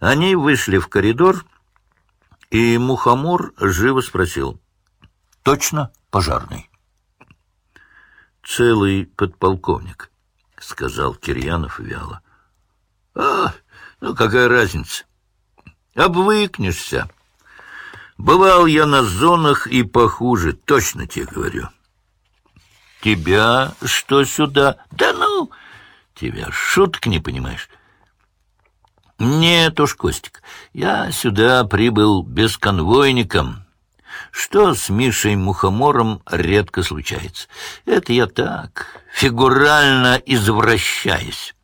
Они вышли в коридор, и Мухомор живо спросил. — Точно пожарный? — Целый подполковник, — сказал Кирьянов вяло. — А, ну какая разница? Обвыкнешься. Бывал я на зонах и похуже, точно тебе говорю. — Тебя что сюда? Да ну! Тебя шуток не понимаешь. Нет уж, Костик, я сюда прибыл бесконвойником, что с Мишей Мухомором редко случается. Это я так, фигурально извращаясь.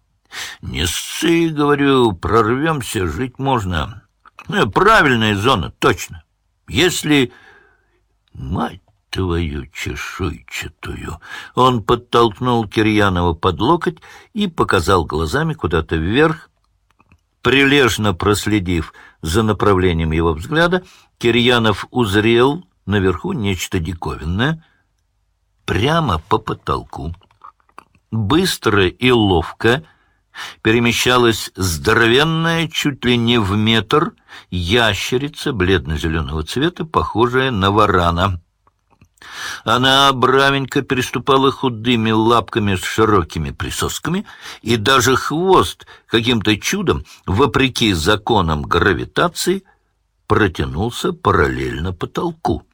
Не ссы, говорю, прорвемся, жить можно. Ну, правильная зона, точно. Если... Мать твою чешуйчатую! Он подтолкнул Кирьянова под локоть и показал глазами куда-то вверх, Прилежно проследив за направлением его взгляда, Кирьянов узрел наверху нечто диковинное, прямо по потолку. Быстро и ловко перемещалась здоровенная, чуть ли не в метр, ящерица бледно-зеленого цвета, похожая на варана. Она бравенько переступала худыми лапками с широкими присосками, и даже хвост каким-то чудом, вопреки законам гравитации, протянулся параллельно потолку.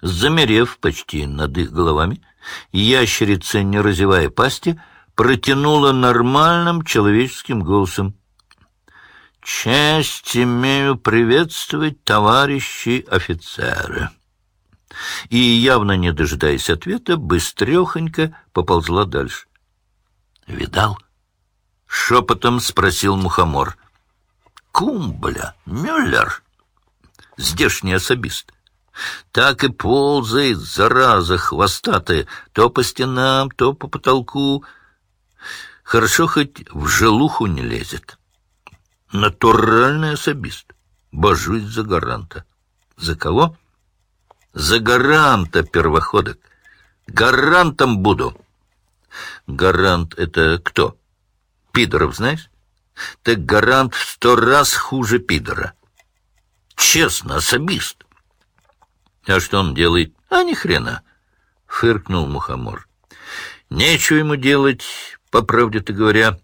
Замерев почти над их головами, ящерица, не разевая пасти, протянула нормальным человеческим голосом. «Честь имею приветствовать, товарищи офицеры!» И, явно не дожидаясь ответа, быстрехонько поползла дальше. «Видал?» — шепотом спросил Мухомор. «Кумбля, Мюллер, здешний особист. Так и ползает, зараза хвостатая, то по стенам, то по потолку. Хорошо хоть в желуху не лезет. Натуральный особист. Божусь за гаранта. За кого?» За гаранта первоходок. Гарантом буду. Гарант — это кто? Пидоров знаешь? Так гарант в сто раз хуже пидора. Честно, особист. А что он делает? А ни хрена. Фыркнул Мухомор. Нечего ему делать, по правде-то говоря.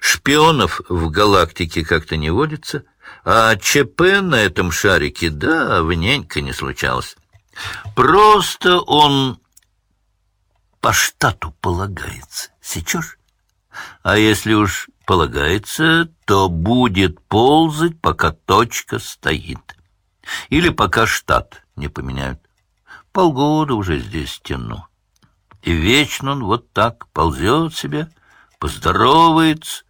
Шпионов в галактике как-то не водится — а ЧП на этом шарике, да, вненько не случалось. Просто он по штату полагается. Сечешь? А если уж полагается, то будет ползать, пока точка стоит. Или пока штат не поменяют. Полгода уже здесь тяну. И вечно он вот так ползет себе, поздоровается.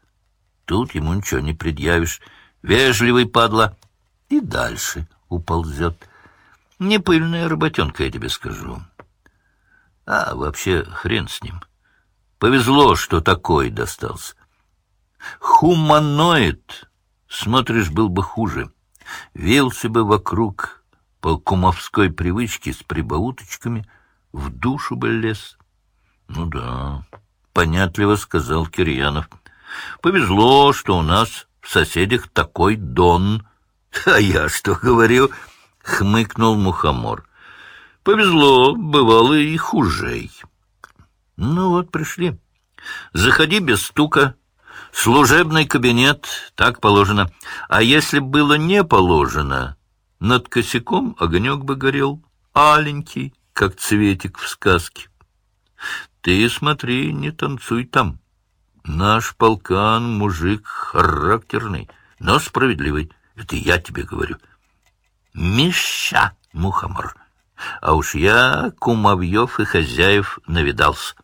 Тут ему ничего не предъявишь вежливый падла, и дальше уползет. Не пыльная работенка, я тебе скажу. А вообще хрен с ним. Повезло, что такой достался. Хуманоид, смотришь, был бы хуже. Вился бы вокруг по кумовской привычке с прибауточками, в душу бы лез. Ну да, понятливо сказал Кирьянов. Повезло, что у нас соседях такой дон. А я что говорю? — хмыкнул мухомор. Повезло, бывало и хужей. Ну вот, пришли. Заходи без стука. Служебный кабинет, так положено. А если было не положено, над косяком огонек бы горел, аленький, как цветик в сказке. Ты смотри, не танцуй там. Наш полкан мужик характерный, но справедливый. Это я тебе говорю. Миша, мухомор. А уж я кумовьев и хозяев навидался.